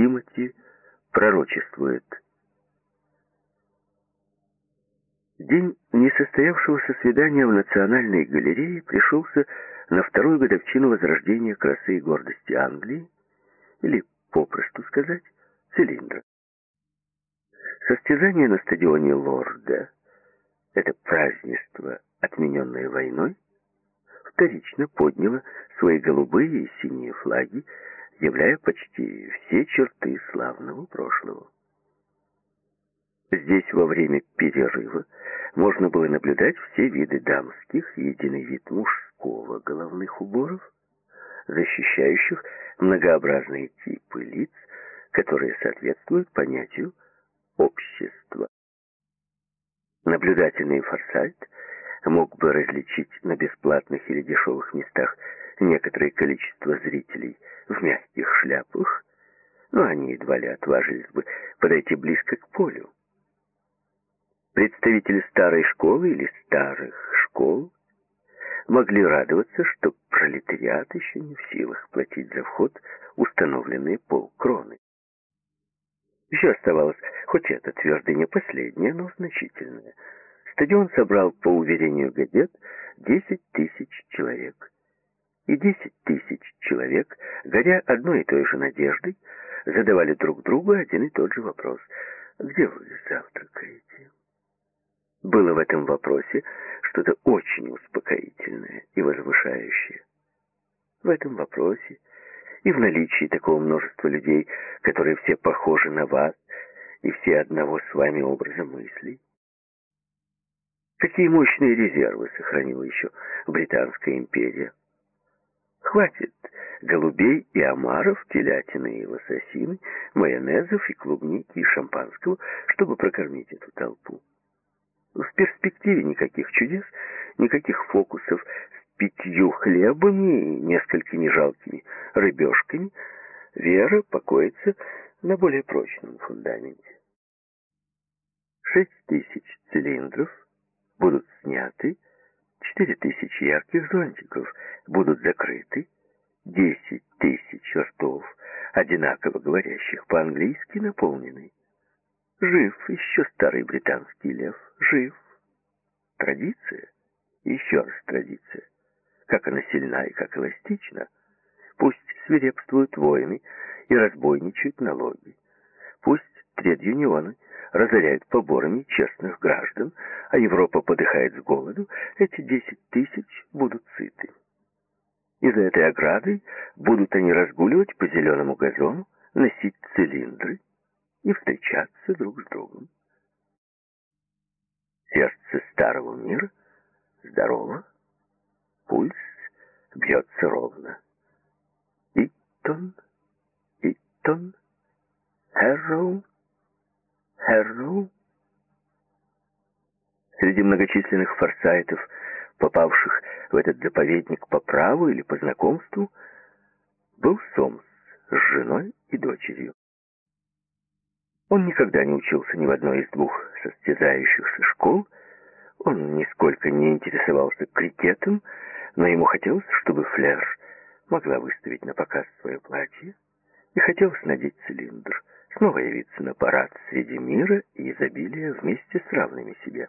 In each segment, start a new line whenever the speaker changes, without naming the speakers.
Тимоти пророчествует. День несостоявшегося свидания в Национальной галерее пришелся на вторую годовщину возрождения красы и гордости Англии, или, попросту сказать, цилиндра. Состязание на стадионе Лорда, это празднество, отмененное войной, вторично подняло свои голубые и синие флаги, являя почти все черты славного прошлого. Здесь во время перерыва можно было наблюдать все виды дамских единый вид мужского головных уборов, защищающих многообразные типы лиц, которые соответствуют понятию общества. Наблюдательный форсайт мог бы различить на бесплатных или дешевых местах некоторое количество зрителей в мягких шляпах, но они едва ли отважились бы подойти близко к полю. Представители старой школы или старых школ могли радоваться, что пролетариат еще не в силах платить за вход установленные полкроны. Еще оставалось, хоть это твердыня последняя, но значительная. Стадион собрал, по уверению газет, 10 тысяч человек. И 10 тысяч человек, горя одной и той же надеждой, задавали друг другу один и тот же вопрос. «Где вы завтракаете?» Было в этом вопросе что-то очень успокоительное и возвышающее. В этом вопросе и в наличии такого множества людей, которые все похожи на вас и все одного с вами образа мыслей. Какие мощные резервы сохранила еще Британская империя. Хватит голубей и омаров, телятины и лососины, майонезов и клубники и шампанского, чтобы прокормить эту толпу. В перспективе никаких чудес, никаких фокусов с пятью хлебами и несколькими жалкими рыбешками. Вера покоится на более прочном фундаменте. Шесть тысяч цилиндров будут сняты, четыре тысячи ярких зонтиков будут закрыты, десять тысяч ртов, одинаково говорящих по-английски, наполнены. Жив еще старый британский лев, жив. Традиция, еще раз традиция. Как она сильна и как эластична. Пусть свирепствуют войны и разбойничают налоги. Пусть тред-юнионы разоряют поборами честных граждан, а Европа подыхает с голоду, эти десять тысяч будут сыты. И за этой оградой будут они разгуливать по зеленому газону, носить цилиндры, и встречаться друг с другом. Сердце старого мира здорово, пульс бьется ровно. Иттон, Иттон, Хэрроу, Хэрроу. Среди многочисленных форсайтов, попавших в этот заповедник по праву или по знакомству, был Сомс с женой и дочерью. Он никогда не учился ни в одной из двух состязающихся школ, он нисколько не интересовался крикетом, но ему хотелось, чтобы Флер могла выставить на показ свое платье, и хотелось надеть цилиндр, снова явиться на парад среди мира и изобилия вместе с равными себе.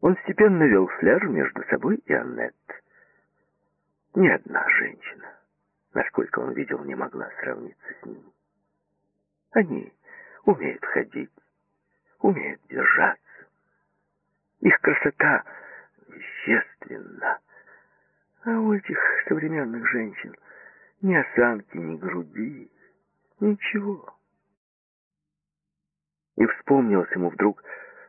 Он степенно вел Флер между собой и Аннет. Ни одна женщина, насколько он видел, не могла сравниться с ними. Они умеют ходить, умеют держаться. Их красота вещественна. А у этих современных женщин ни осанки, ни груди, ничего. И вспомнилось ему вдруг,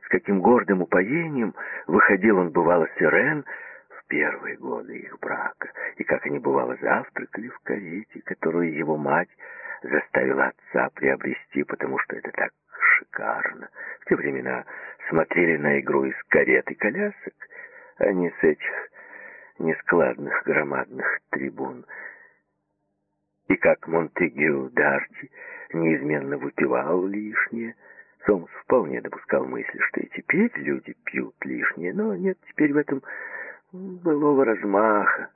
с каким гордым упоением выходил он, бывало, с Ирен в первые годы их брака, и как они, бывало, завтракали в карете, которую его мать заставила отца приобрести, потому что это так шикарно. В те времена смотрели на игру из карет и колясок, а не с этих нескладных громадных трибун. И как Монтегю Дарти неизменно выпивал лишнее, Сомс вполне допускал мысли, что и теперь люди пьют лишнее, но нет теперь в этом былого размаха.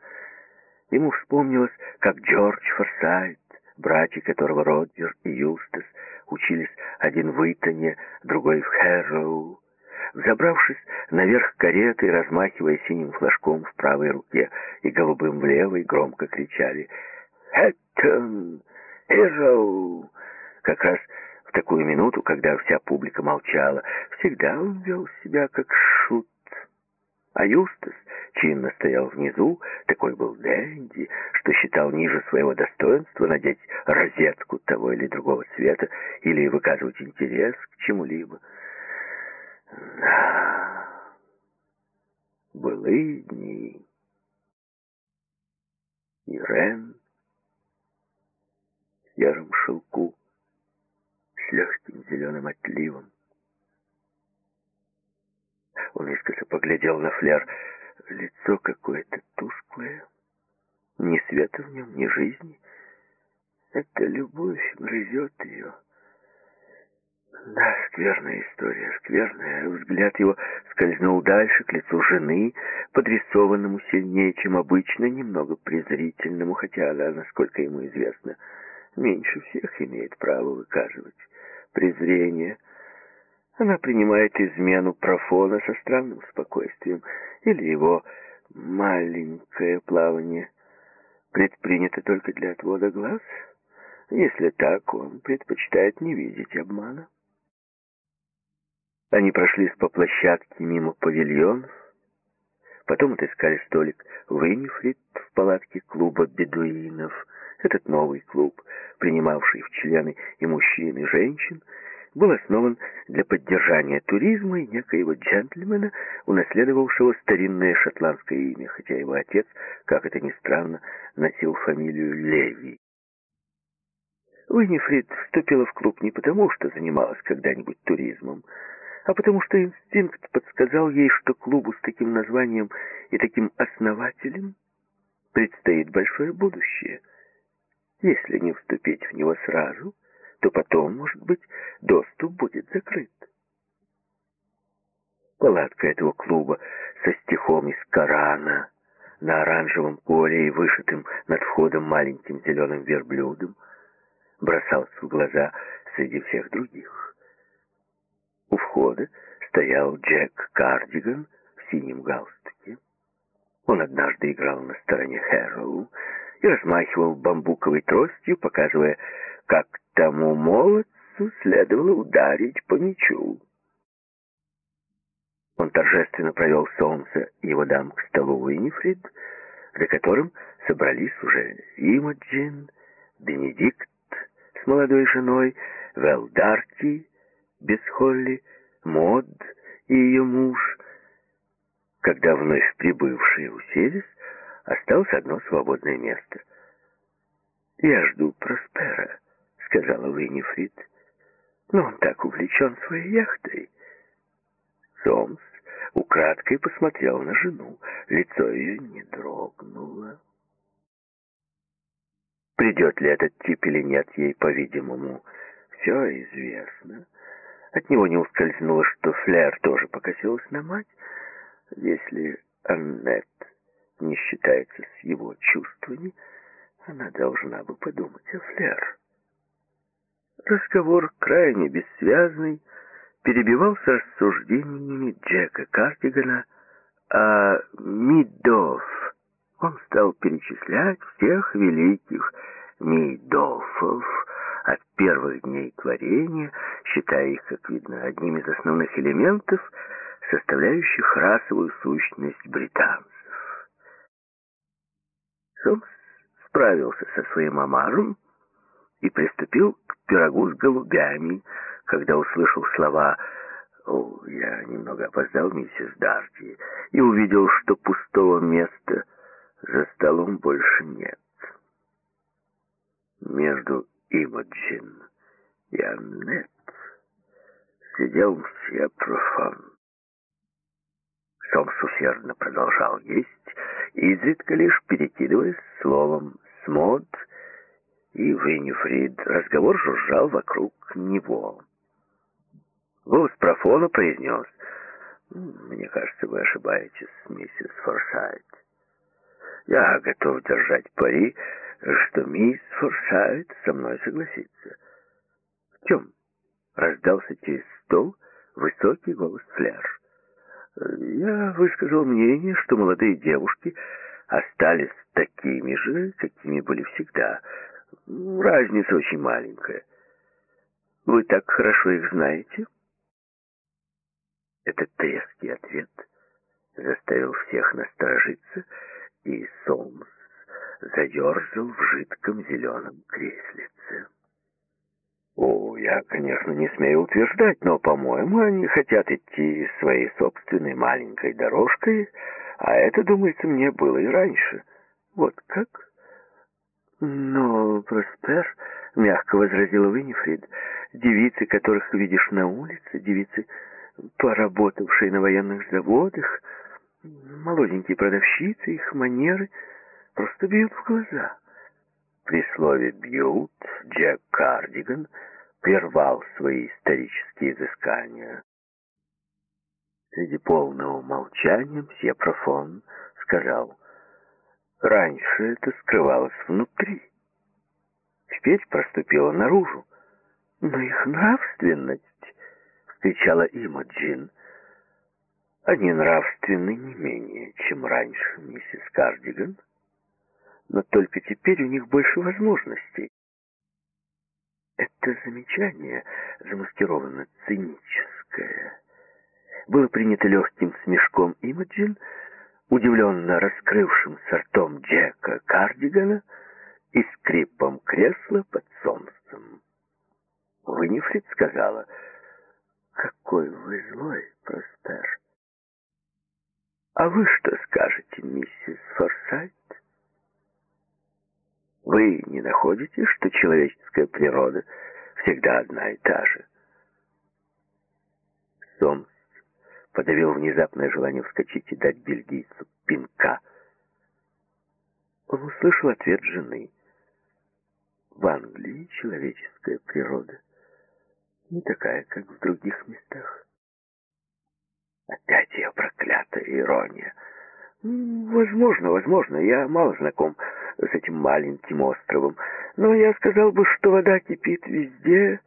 Ему вспомнилось, как Джордж Форсайт братья которого Роджер и Юстас учились один в Итоне, другой в Хэрроу. Взобравшись наверх кареты размахивая синим флажком в правой руке и голубым в левой, громко кричали «Хэттон! Хэрроу!» Как раз в такую минуту, когда вся публика молчала, всегда он вел себя как шут. А Юстас чинно стоял внизу, такой был Дэнди, что считал ниже своего достоинства надеть розетку того или другого цвета или выказывать интерес к чему-либо. Да, былые дни. Ирен сером шелку с легким зеленым отливом. Он искоса поглядел на флер. Лицо какое-то тусклое. Ни света в нем, ни жизни. Эта любовь грызет ее. Да, скверная история, скверная. Взгляд его скользнул дальше, к лицу жены, подрисованному сильнее, чем обычно, немного презрительному, хотя она, насколько ему известно, меньше всех имеет право выказывать презрение. Она принимает измену профона со странным спокойствием, или его маленькое плавание предпринято только для отвода глаз. Если так, он предпочитает не видеть обмана. Они прошлись по площадке мимо павильонов, потом отыскали столик в Инифрит в палатке клуба бедуинов. Этот новый клуб, принимавший в члены и мужчин, и женщин, был основан для поддержания туризма и некоего джентльмена, унаследовавшего старинное шотландское имя, хотя его отец, как это ни странно, носил фамилию Леви. Уинифрид вступила в клуб не потому, что занималась когда-нибудь туризмом, а потому что инстинкт подсказал ей, что клубу с таким названием и таким основателем предстоит большое будущее. Если не вступить в него сразу, то потом, может быть, доступ будет закрыт. Палатка этого клуба со стихом из Корана на оранжевом поле и вышитым над входом маленьким зеленым верблюдом бросался в глаза среди всех других. У входа стоял Джек Кардиган в синем галстуке. Он однажды играл на стороне Хэрроу и размахивал бамбуковой тростью, показывая, как тому молодцу следовало ударить по мячу. Он торжественно провел солнце его дам к столу Уинифрид, за которым собрались уже Имаджин, Бенедикт с молодой женой, Велдарти без Холли, Мод и ее муж. Когда вновь прибывшие уселись, осталось одно свободное место. «Я жду Проспера», — сказала Виннифрид. «Но он так увлечен своей яхтой». Сомс украдкой посмотрел на жену. Лицо ее не дрогнуло. Придет ли этот тип или нет, ей, по-видимому, все известно. От него не ускользнуло, что Флер тоже покосилась на мать. Если Аннет не считается с его чувствами, она должна бы подумать о Флер. Разговор крайне бессвязный перебивался рассуждениями Джека Картигана о Мидов. Он стал перечислять всех великих Мидофов, от первых дней творения, считая их, как видно, одним из основных элементов, составляющих расовую сущность британцев. Сомс справился со своим омаром и приступил к пирогу с голубями, когда услышал слова «О, я немного опоздал, миссис Дарти», и увидел, что пустого места за столом больше нет. Между Имаджин и Аннет сидел мсье Профан. Сомс усердно продолжал есть, изредка лишь перекидываясь словом с мод и Виннифрид. Разговор жужжал вокруг него. Голос Профона произнес, «Мне кажется, вы ошибаетесь, миссис Форсайт. Я готов держать пари, что мисс Форсайт со мной согласится. В чем? Раздался через стол высокий голос Флер. Я высказал мнение, что молодые девушки остались такими же, какими были всегда. Разница очень маленькая. Вы так хорошо их знаете? Этот резкий ответ заставил всех насторожиться, и Сомс заерзал в жидком зеленом креслице. О, я, конечно, не смею утверждать, но, по-моему, они хотят идти своей собственной маленькой дорожкой, а это, думается, мне было и раньше. Вот как? Но, Проспер, мягко возразила Винифрид, девицы, которых видишь на улице, девицы, поработавшие на военных заводах, молоденькие продавщицы, их манеры просто бьют в глаза. При слове «бьют» Джек Кардиган прервал свои исторические изыскания. Среди полного молчания мсье сказал, «Раньше это скрывалось внутри, теперь проступило наружу, но их нравственность, — кричала Имаджин, — они нравственны не менее, чем раньше, миссис Кардиган, но только теперь у них больше возможностей. Это замечание, замаскировано циническое, было принято легким смешком Имаджин, удивленно раскрывшим сортом Джека Кардигана и скрипом кресла под Сомсом. Винифрид сказала, «Какой вы злой, Проспер!» «А вы что скажете, миссис Форсайт?» Вы не находите, что человеческая природа всегда одна и та же? Сомс подавил внезапное желание вскочить и дать бельгийцу пинка. Он услышал ответ жены. В Англии человеческая природа не такая, как в других местах. Опять ее проклятая ирония. Возможно, возможно, я мало знаком с этим маленьким островом, но я сказал бы, что вода кипит везде,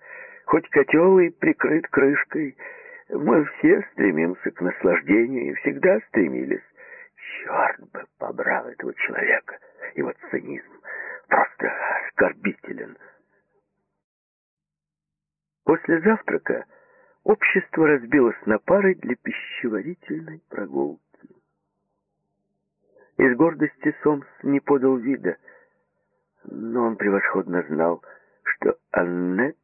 хоть котел и прикрыт крышкой, мы все стремимся к наслаждению и всегда стремились. Черт бы побрал этого человека. Его цинизм просто оскорбителен. После завтрака общество разбилось на пары для пищеварительной прогулки. Из гордости Сомс не подал вида, но он превосходно знал, что Аннет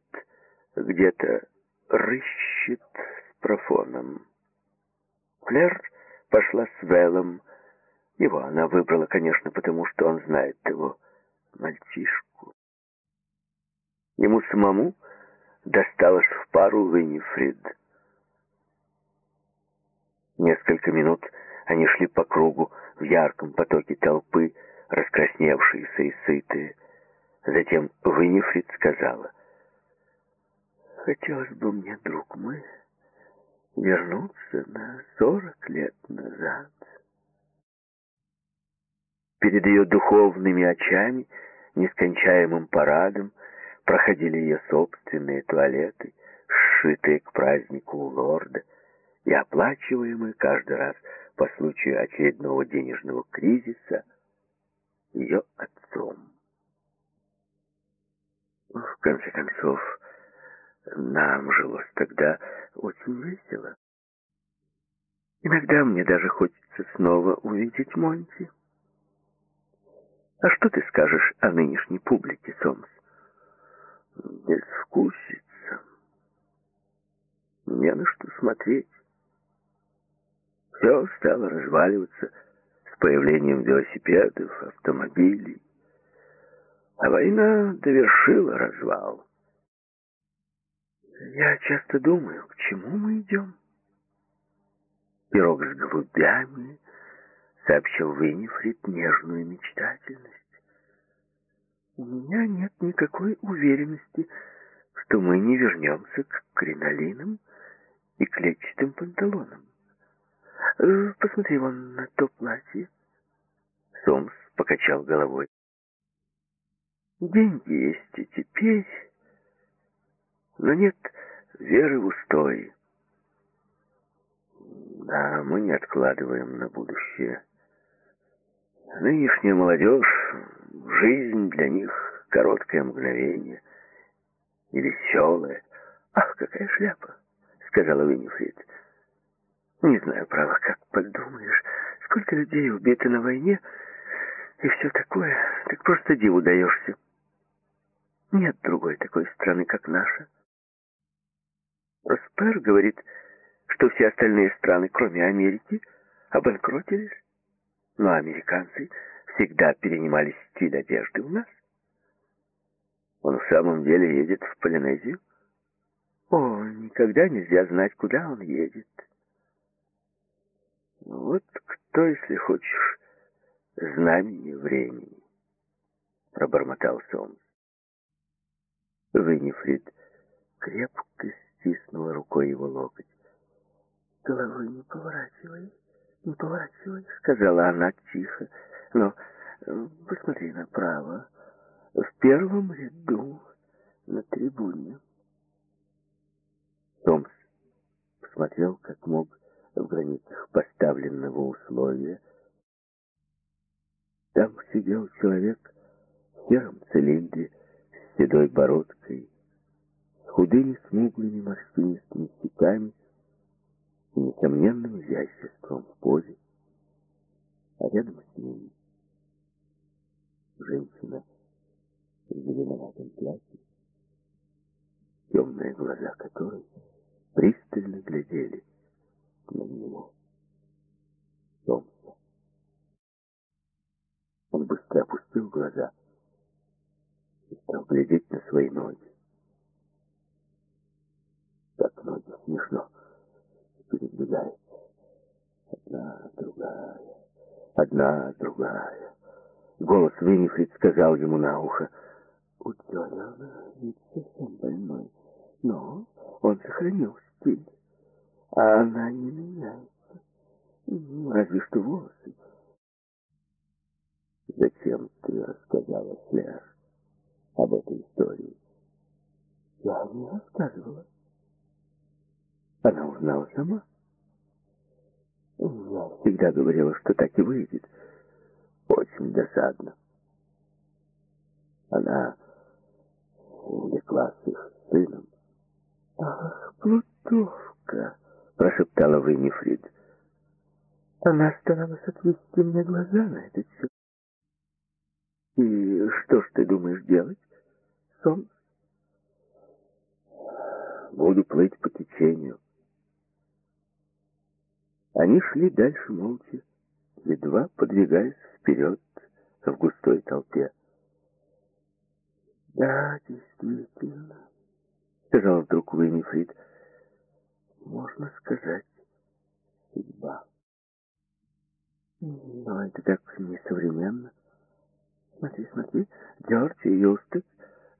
где-то рыщет профоном. Клэр пошла с Велом. Его она выбрала, конечно, потому что он знает его мальчишку. Ему самому досталось в пару Виннифрид. Несколько минут они шли по кругу в ярком потоке толпы, раскрасневшиеся и сытые. Затем Виннифрид сказала, «Хотелось бы мне, друг мой, вернуться на сорок лет назад. Перед ее духовными очами, нескончаемым парадом, проходили ее собственные туалеты, сшитые к празднику лорда и оплачиваемые каждый раз по случаю очередного денежного кризиса ее отцом. В конце концов, нам жилось тогда очень весело. Иногда мне даже хочется снова увидеть Монти. А что ты скажешь о нынешней публике, Сомс? Безвкусица. Не на что смотреть. Все стало разваливаться с появлением велосипедов, автомобилей. А война довершила развал. Я часто думаю, к чему мы идем. Пирог с голубями сообщил Виннифрид нежную мечтательность. У меня нет никакой уверенности, что мы не вернемся к кринолинам и клетчатым панталонам. Э, посмотри вон на то платье. Сомс покачал головой. Деньги есть и теперь, но нет веры в устой. Да, мы не откладываем на будущее. Нынешняя молодежь, жизнь для них короткое мгновение и веселое. «Ах, какая шляпа!» — сказала Виннифрид. «Не знаю, право, как подумаешь, сколько людей убито на войне, и все такое, так просто диву даешься. Нет другой такой страны, как наша». Роспер говорит, что все остальные страны, кроме Америки, обанкротились, но американцы всегда перенимали стиль одежды у нас. Он в самом деле едет в Полинезию? О, никогда нельзя знать, куда он едет. Вот кто, если хочешь, знамени времени, пробормотал Сомс. Виннифрид крепко стиснула рукой его локоть. «Головы не поворачивай, не поворачивай», — сказала она тихо. «Но э, посмотри направо, в первом ряду на трибуне». Томс посмотрел, как мог, в границах поставленного условия. Там сидел человек в сером цилиндре с седой бородкой, с худыми смуглыми морщинистыми щеками и несомненным изяществом в позе. А рядом с ним женщина в зеленоватом платье, темные глаза которой пристально глядели на него. Томса. Он быстро опустил глаза и стал глядеть на свои ноги. Как ноги смешно передвигаются. Одна, другая, одна, другая. Голос Виннифрид сказал ему на ухо. У Джолиана вид совсем больной, но он сохранил стиль, а она не меняется. Ну, разве что волосы. Зачем ты рассказала Флер об этой истории? Я не рассказывала. Она узнала сама. Я всегда говорила, что так и выйдет. Очень досадно. Она увлеклась их сыном. «Ах, Плутовка!» — прошептала Виннифрид. Она старалась отвести мне глаза на этот счет. «И что ж ты думаешь делать, Солнце?» «Буду плыть по течению». Они шли дальше молча, едва подвигаясь вперед в густой толпе. «Да, действительно», — сказал вдруг Уиннифрид, — «можно сказать, судьба». Но это так несовременно. Смотри, смотри, Джорджи Юстас,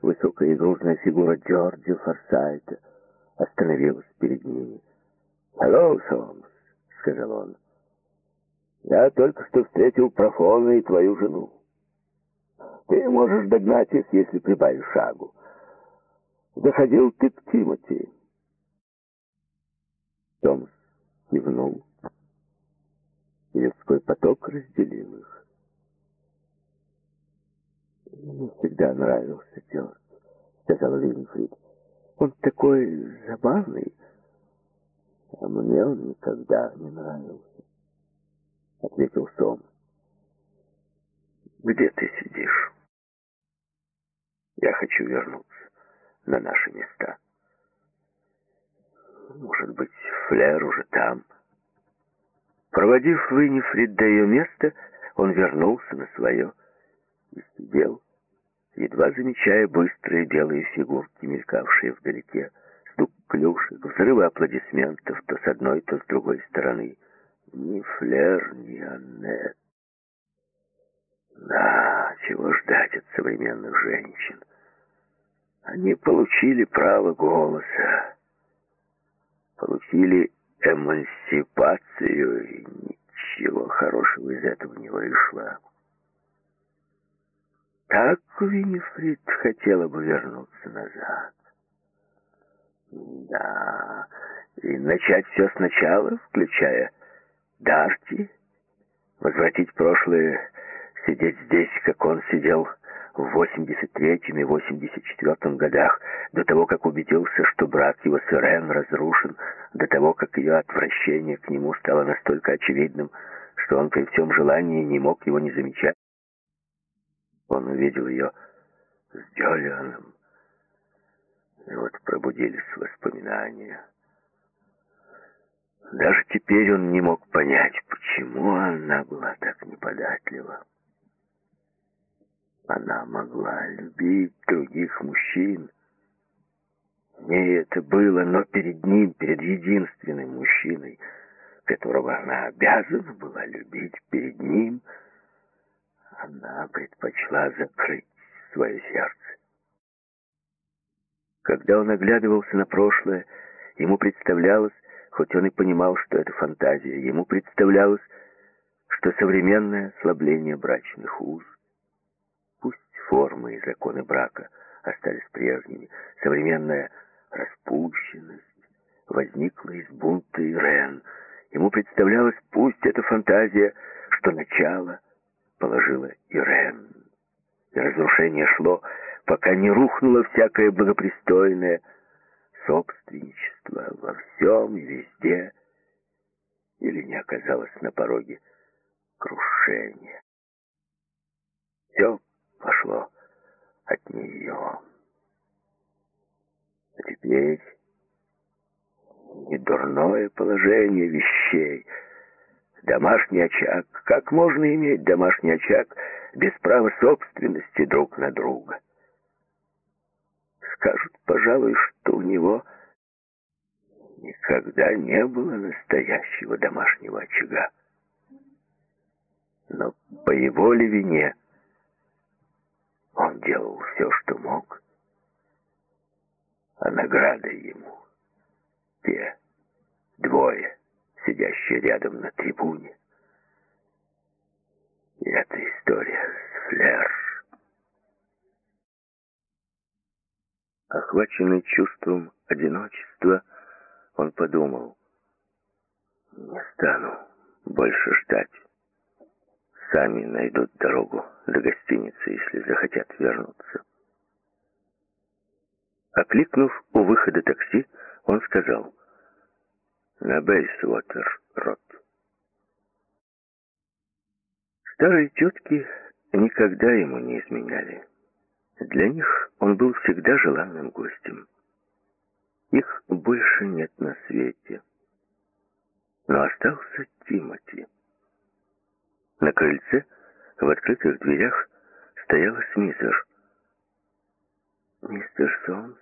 высокая и грузная фигура Джорджа Форсайта, остановилась перед ними. «Hello, Сомс», — сказал он. «Я только что встретил Профона и твою жену. Ты можешь догнать их, если прибавишь шагу. Заходил ты к Тимоти?» Томс кивнул, и людской поток разделил их. «Мне всегда нравился Джордж», — сказал Винфрид. «Он такой забавный». А мне он никогда не нравился, — ответил Сом. Где ты сидишь? Я хочу вернуться на наши места. Может быть, Флер уже там. Проводив Виннифрид до ее места, он вернулся на свое и сидел, едва замечая быстрые белые фигурки, мелькавшие вдалеке стук клюшек, взрывы аплодисментов то с одной, то с другой стороны. Ни Флер, ни Аннет. Да, чего ждать от современных женщин? Они получили право голоса, получили эмансипацию, и ничего хорошего из этого не вышло. так Винифрид хотела бы вернуться назад. Да, и начать все сначала, включая Дарти, возвратить прошлое, сидеть здесь, как он сидел в 83-м и 84-м годах, до того, как убедился, что брак его с Ирен разрушен, до того, как ее отвращение к нему стало настолько очевидным, что он при всем желании не мог его не замечать. Он увидел ее с Джолианом, и вот пробудились воспоминания. Даже теперь он не мог понять, почему она была так неподатлива. Она могла любить других мужчин. Не это было, но перед ним, перед единственным мужчиной, которого она обязана была любить, перед ним, она предпочла закрыть свое сердце. Когда он оглядывался на прошлое, ему представлялось, хоть он и понимал, что это фантазия, ему представлялось, что современное ослабление брачных уз, формы и законы брака остались прежними, современная распущенность возникла из бунта Ирен. Ему представлялось, пусть эта фантазия, что начало положила Ирен. И разрушение шло пока не рухнуло всякое благопристойное собственничество во всем и везде, или не оказалось на пороге крушения. Все пошло от нее. А теперь недурное положение вещей. Домашний очаг. Как можно иметь домашний очаг без права собственности друг на друга? скажут, пожалуй, что у него никогда не было настоящего домашнего очага. Но по его ли вине делал все, что мог, а награда ему те двое, сидящие рядом на трибуне. И эта история с Флер Охваченный чувством одиночества, он подумал, «Не стану больше ждать. Сами найдут дорогу до гостиницы, если захотят вернуться». Окликнув у выхода такси, он сказал, «На Бейсвотер, Рот». Старые тетки никогда ему не изменяли. Для них он был всегда желанным гостем. Их больше нет на свете. Но остался Тимоти. На крыльце в открытых дверях стояла Смизер. «Мистер Сомс,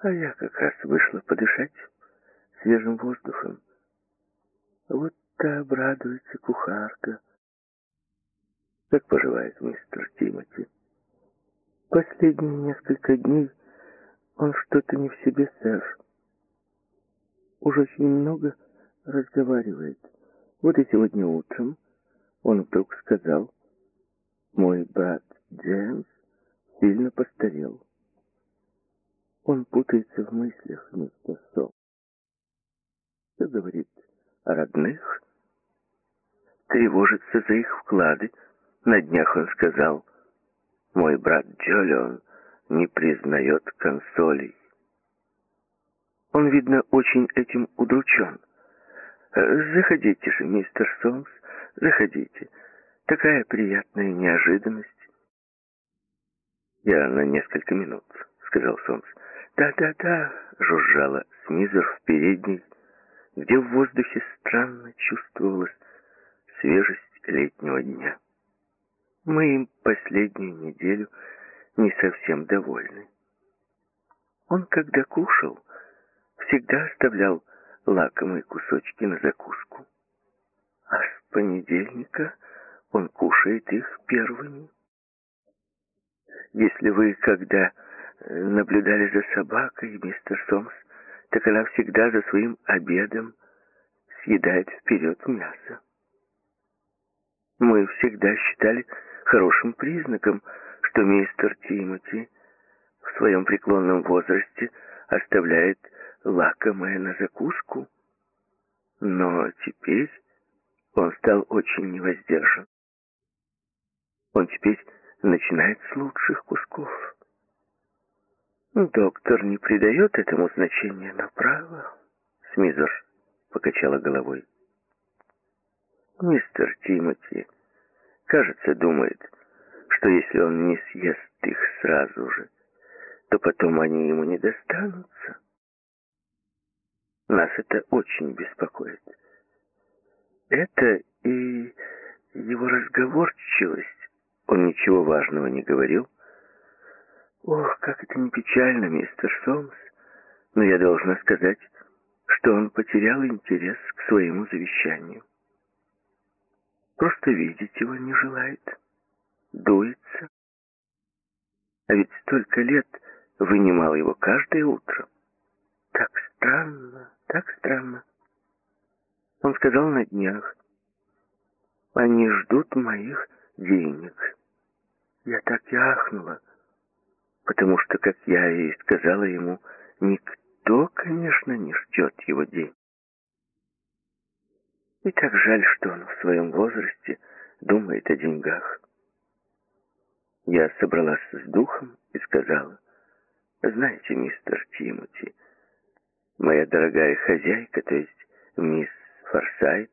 а я как раз вышла подышать свежим воздухом. Вот-то обрадуется кухарка. Как поживает мистер Тимоти?» Последние несколько дней он что-то не в себе, сэр. Уж очень много разговаривает. Вот и сегодня утром он вдруг сказал, «Мой брат Джеймс сильно постарел». Он путается в мыслях, мистер Со. Все говорит о родных, тревожится за их вклады. На днях он сказал, мой брат Джолион не признает консолей. Он, видно, очень этим удручен. Заходите же, мистер Сомс, заходите. Такая приятная неожиданность. Я на несколько минут, сказал Сомс. Да-да-да, жужжала Смизер в передней, где в воздухе странно чувствовалась свежесть летнего дня. Мы им последнюю неделю не совсем довольны. Он, когда кушал, всегда оставлял лакомые кусочки на закуску. А понедельника он кушает их первыми. Если вы когда э, наблюдали за собакой, мистер Сомс, так она всегда за своим обедом съедает вперед мясо. Мы всегда считали, хорошим признаком, что мистер Тимоти в своем преклонном возрасте оставляет лакомое на закуску. Но теперь он стал очень невоздержан. Он теперь начинает с лучших кусков. Доктор не придает этому значения, направо. Смизер покачала головой. Мистер Тимоти, кажется, думает, что если он не съест их сразу же, то потом они ему не достанутся. Нас это очень беспокоит. Это и его разговорчивость. Он ничего важного не говорил. Ох, как это не печально, мистер Сомс. Но я должна сказать, что он потерял интерес к своему завещанию. Просто видеть его не желает. Дуется. А ведь столько лет вынимал его каждое утро. Так странно, так странно. Он сказал на днях, они ждут моих денег. Я так и ахнула, потому что, как я и сказала ему, никто, конечно, не ждет его день. И так жаль, что он в своем возрасте думает о деньгах. Я собралась с духом и сказала, «Знаете, мистер Тимоти, моя дорогая хозяйка, то есть мисс Форсайт,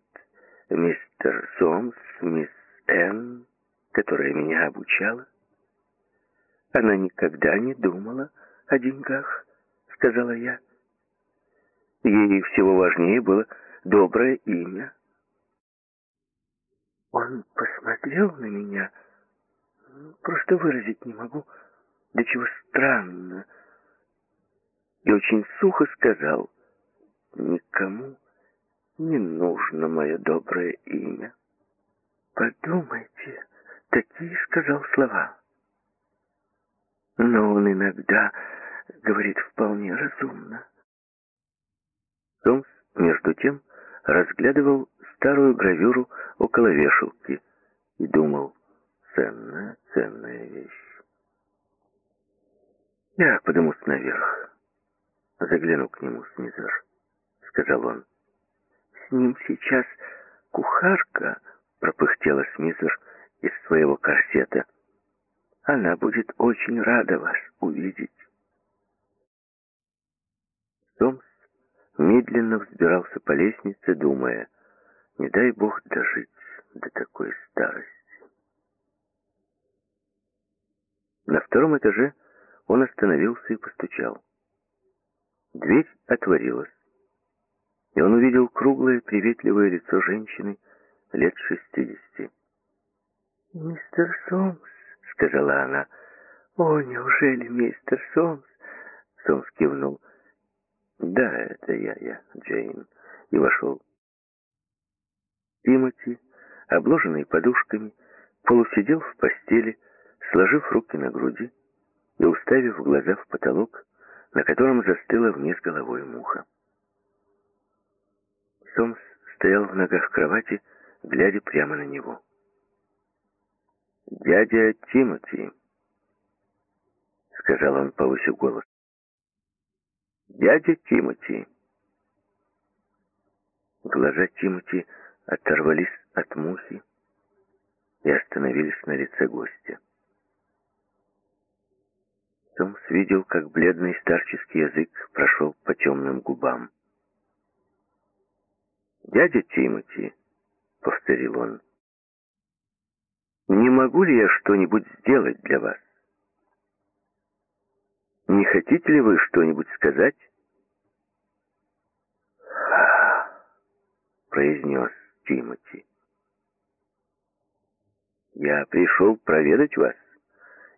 мистер Сомс, мисс Энн, которая меня обучала, она никогда не думала о деньгах, сказала я. Ей всего важнее было доброе имя. Он посмотрел на меня, просто выразить не могу, до чего странно, и очень сухо сказал, никому не нужно мое доброе имя. Подумайте, такие сказал слова. Но он иногда говорит вполне разумно. Томс, между тем, разглядывал старую гравюру около вешалки и думал, ценная, ценная вещь. Я подымусь наверх, загляну к нему снизу, сказал он. С ним сейчас кухарка, пропыхтела Смизер из своего корсета. Она будет очень рада вас увидеть. Томс медленно взбирался по лестнице, думая, не дай бог дожить до такой старости. На втором этаже он остановился и постучал. Дверь отворилась, и он увидел круглое приветливое лицо женщины лет шестидесяти. «Мистер Сомс», — сказала она, — «О, неужели мистер Сомс?» Сомс кивнул. «Да, это я, я, Джейн», и вошел. Тимоти, обложенный подушками, полусидел в постели, сложив руки на груди и уставив глаза в потолок, на котором застыла вниз головой муха. Сомс стоял в ногах кровати, глядя прямо на него. «Дядя Тимоти», — сказал он, повысив голос. «Дядя Тимоти». Глаза Тимоти оторвались от мухи и остановились на лице гостя. Томс видел, как бледный старческий язык прошел по темным губам. «Дядя Тимоти», — повторил он, — «не могу ли я что-нибудь сделать для вас? Не хотите ли вы что-нибудь сказать?» Произнес Тимоти. «Я пришел проведать вас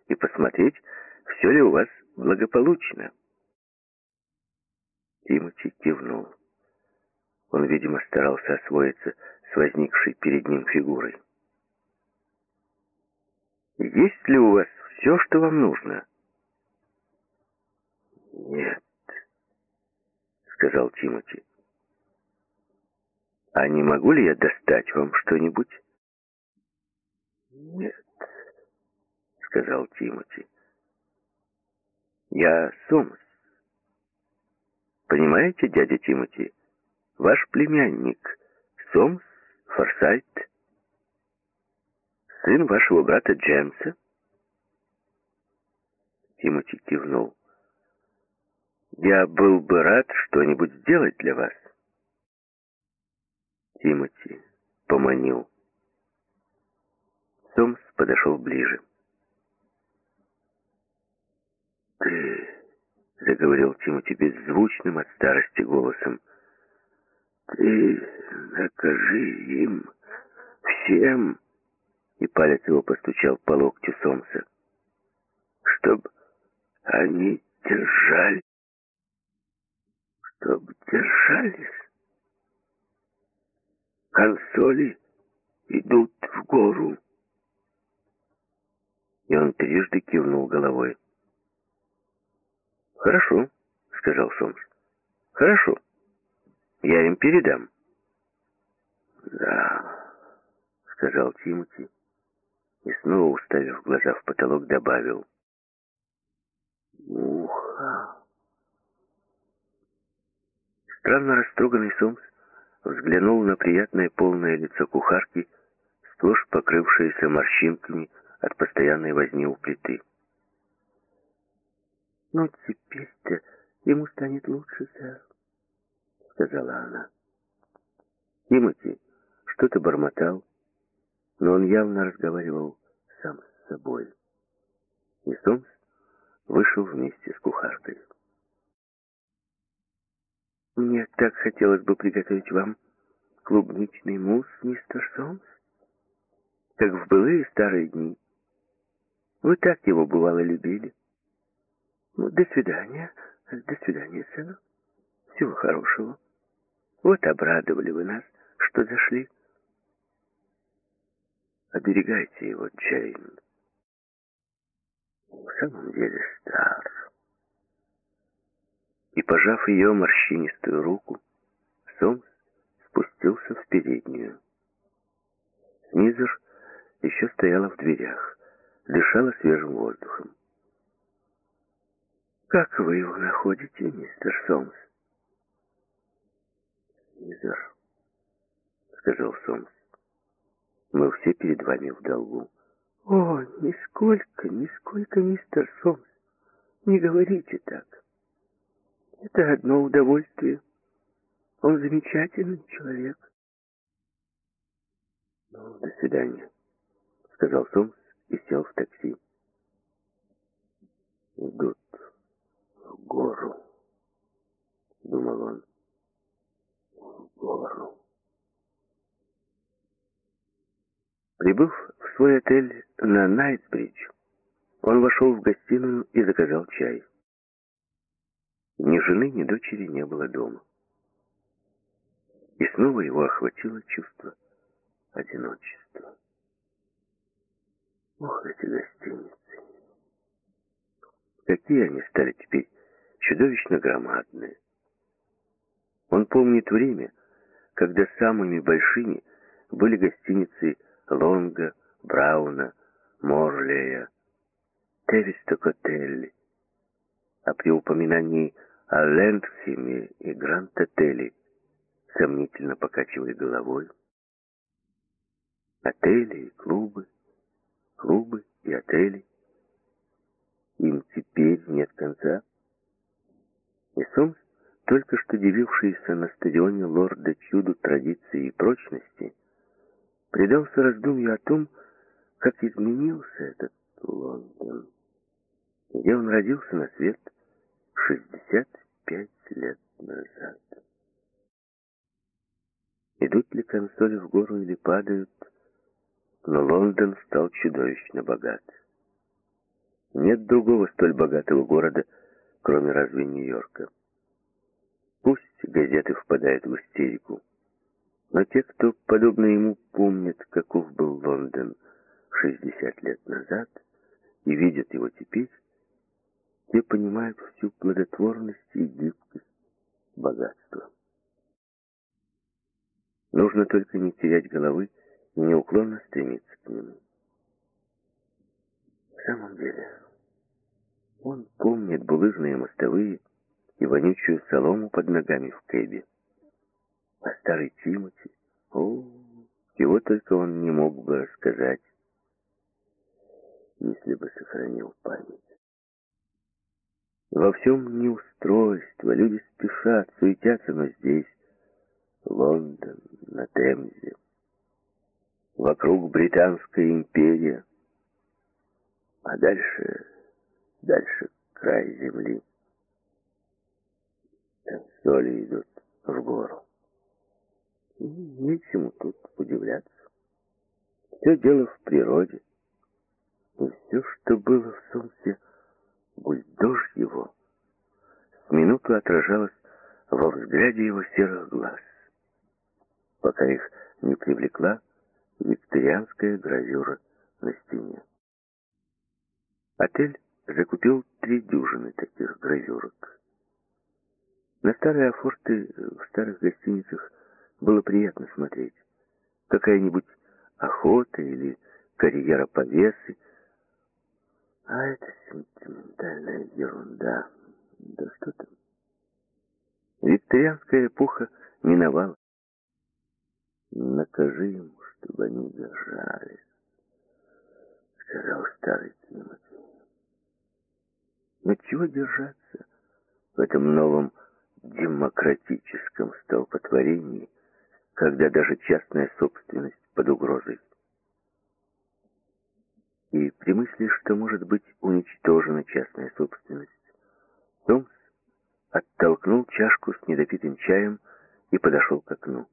и посмотреть, все ли у вас благополучно?» Тимоти кивнул. Он, видимо, старался освоиться с возникшей перед ним фигурой. «Есть ли у вас все, что вам нужно?» «Нет», — сказал Тимоти. «А не могу ли я достать вам что-нибудь?» «Нет», сказал Тимоти. «Я Сомс. Понимаете, дядя Тимоти, ваш племянник Сомс Форсайт, сын вашего брата Джемса?» Тимоти кивнул. «Я был бы рад что-нибудь сделать для вас». Тимоти поманил. Сомс подошел ближе. «Ты...» — заговорил Тимоти беззвучным от старости голосом. «Ты накажи им всем...» И палец его постучал по локтю Сомса. «Чтоб они держали... Чтоб держались. Консоли идут в гору». И он трижды кивнул головой. «Хорошо», — сказал Сомс. «Хорошо. Я им передам». «Да», — сказал Тимоти, и снова, уставив глаза в потолок, добавил. «Муха». Странно растроганный Сомс взглянул на приятное полное лицо кухарки, сплошь покрывшееся морщинками от постоянной возни у плиты. «Ну, теперь-то ему станет лучше, сэр», — сказала она. Тимати что-то бормотал, но он явно разговаривал сам с собой. И Сомс вышел вместе с кухаркой. «Мне так хотелось бы приготовить вам клубничный мусс, мистер Сомс, как в былые старые дни. Вы так его, бывало, любили». Ну, до свидания. До свидания, сэр. Всего хорошего. Вот обрадовали вы нас, что зашли. Оберегайте его, Джейн. В самом деле стар. И, пожав ее морщинистую руку, Сомс спустился в переднюю. Снизер еще стояла в дверях, дышала свежим воздухом. «Как вы его находите, мистер Сомс?» «Низер», — сказал Сомс. «Мы все перед вами в долгу». «О, нисколько, нисколько, мистер Сомс. Не говорите так. Это одно удовольствие. Он замечательный человек». «Ну, до свидания», — сказал Сомс и сел в такси. «Идут» в гору, думал он, в гору. Прибыв в свой отель на Найтбридж, он вошел в гостиную и заказал чай. Ни жены, ни дочери не было дома. И снова его охватило чувство одиночества. Ох, эти гостиницы! Какие они стали теперь чудовищно громадные. Он помнит время, когда самыми большими были гостиницы Лонга, Брауна, Морлея, Тевистокотелли, а при упоминании о Лэндхеме и Гранд-отеле сомнительно покачивая головой. Отели и клубы, клубы и отели. Им теперь нет конца. И Сомс, только что дивившийся на стадионе лорда чуду традиции и прочности, предался раздумью о том, как изменился этот Лондон, где он родился на свет 65 лет назад. Идут ли консоли в гору или падают, но Лондон стал чудовищно богат. Нет другого столь богатого города, кроме разве Нью-Йорка. Газеты впадают в истерику, но те, кто, подобно ему, помнят, каков был Лондон 60 лет назад и видят его теперь, те понимают всю плодотворность и гибкость богатства. Нужно только не терять головы и неуклонно стремиться к нему. самом деле, он помнит булыжные мостовые и вонючую солому под ногами в кэбе. А старый Тимоти, о, его только он не мог бы рассказать, если бы сохранил память. Во всем неустройство, люди спешат, суетятся, но здесь Лондон, на Темзе. Вокруг Британская империя, а дальше, дальше край земли. Соли идут в гору. И нечему тут удивляться. Все дело в природе. И все, что было в солнце, бульдож его, с минуту отражалось во взгляде его серых глаз, пока их не привлекла викторианская гравюра на стене. Отель закупил три дюжины таких гравюрок. На старые афорты в старых гостиницах было приятно смотреть. Какая-нибудь охота или карьера повесы. А это сентиментальная ерунда. Да что там. Викторианская эпоха миновала. Накажи им, чтобы они держались, сказал старый Тимоти. Но чего держаться в этом новом демократическом столпотворении, когда даже частная собственность под угрозой. И при мысли, что может быть уничтожена частная собственность, Томс оттолкнул чашку с недопитым чаем и подошел к окну.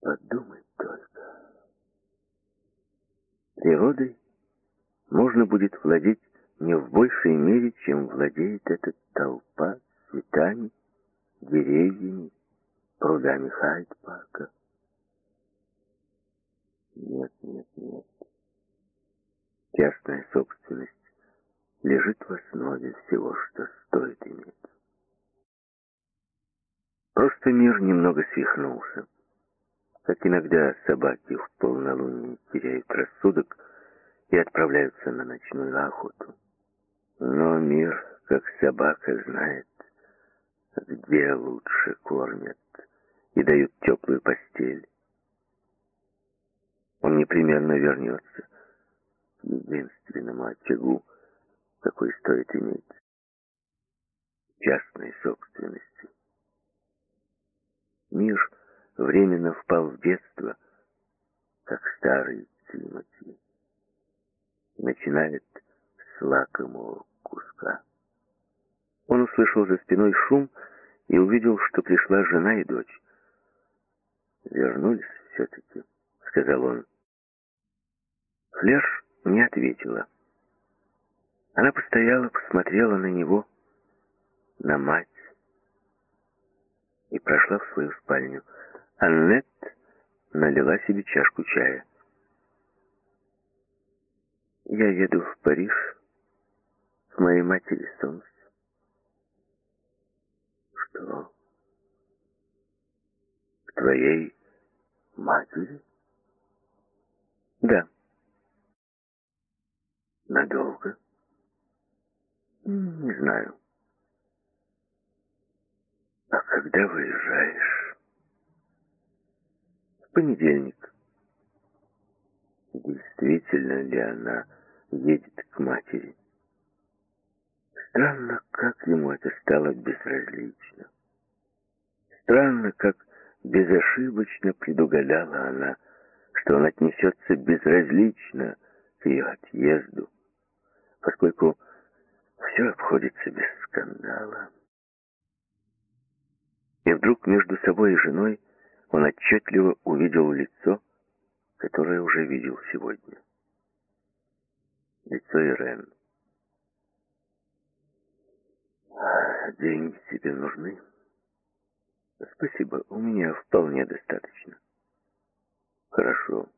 Подумай только. Природой можно будет владеть не в большей мере, чем владеет эта толпа цветами, деревьями, прудами Хайд-парка. Нет, нет, нет. Частная собственность лежит в основе всего, что стоит иметь. Просто мир немного свихнулся. Как иногда собаки в полнолуние теряют рассудок и отправляются на ночную охоту. Но мир, как собака, знает, где лучше кормят и дают теплую постель. Он непременно вернется к единственному очагу, какой стоит иметь частной собственности. Мир временно впал в детство, как старый Тимоти. Начинает с лакомого. Он услышал за спиной шум и увидел, что пришла жена и дочь. «Вернулись все-таки», — сказал он. Флеш не ответила. Она постояла, посмотрела на него, на мать, и прошла в свою спальню. Аннет налила себе чашку чая. «Я еду в Париж к моей матери Солнце». «Что? К твоей матери?» «Да». «Надолго?» «Не знаю». «А когда выезжаешь?» «В понедельник». Действительно ли она едет к матери? Странно, как ему это стало безразлично. Странно, как безошибочно предугадала она, что он отнесется безразлично к ее отъезду, поскольку все обходится без скандала. И вдруг между собой и женой он отчетливо увидел лицо, которое уже видел сегодня. Лицо Ирен. «Деньги тебе нужны?» «Спасибо, у меня вполне достаточно». «Хорошо.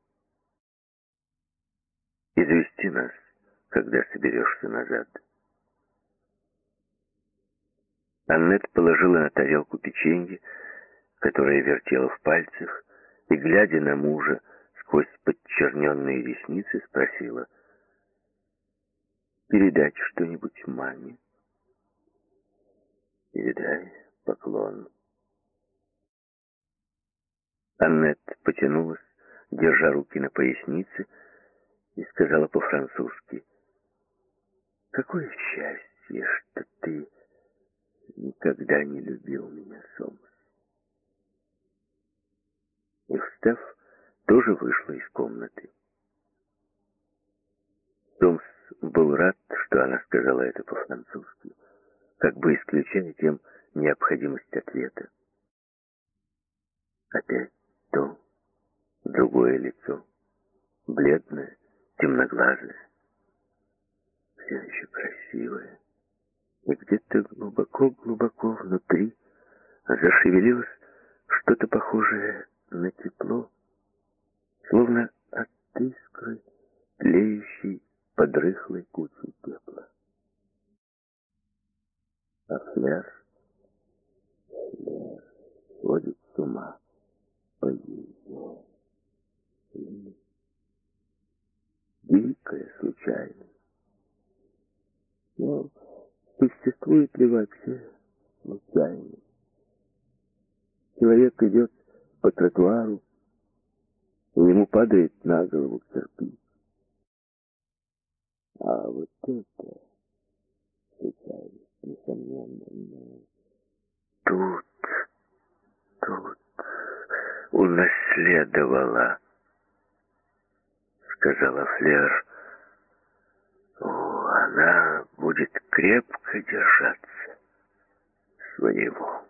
Извести нас, когда соберешься назад». Аннет положила на тарелку печенье, которое вертела в пальцах, и, глядя на мужа сквозь подчерненные ресницы, спросила, передать что-нибудь маме? Передай поклон. Аннет потянулась, держа руки на пояснице, и сказала по-французски, «Какое счастье, что ты никогда не любил меня, Сомс!» И, встав, тоже вышла из комнаты. Сомс был рад, что она сказала это по-французски, как бы исключая тем необходимость ответа. Опять то, другое лицо, бледное, темноглазое, все еще красивое. И где-то глубоко-глубоко внутри зашевелилось что-то похожее на тепло, словно от искры, тлеющей под рыхлой кучей пепла. А фляж, фляж сводит с ума по ее Дикая случайность. Но существует ли вообще случайность? Человек идет по тротуару, ему падает на голову кирпич. А вот это случайность, несомненно, но тут, тут унаследовала, сказала Флер. О, она будет крепко держаться своего.